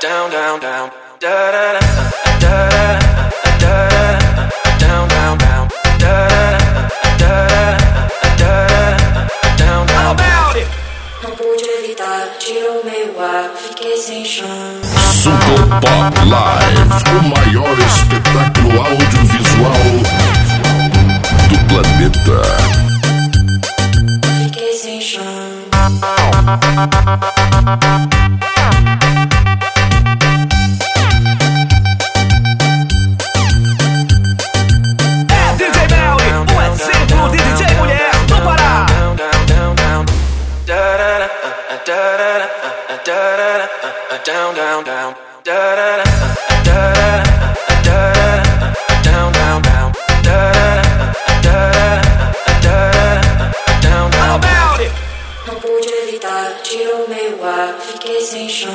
down, down, down, da. Não pude evitar, tirou meu ar, fiquei sem chão. Super Pop Live, o maior espetáculo audiovisual do planeta. Fiquei sem chão. É um down, down, down. Da da da, da da da, pude evitar, tirou meu ar, fiquei sem chão.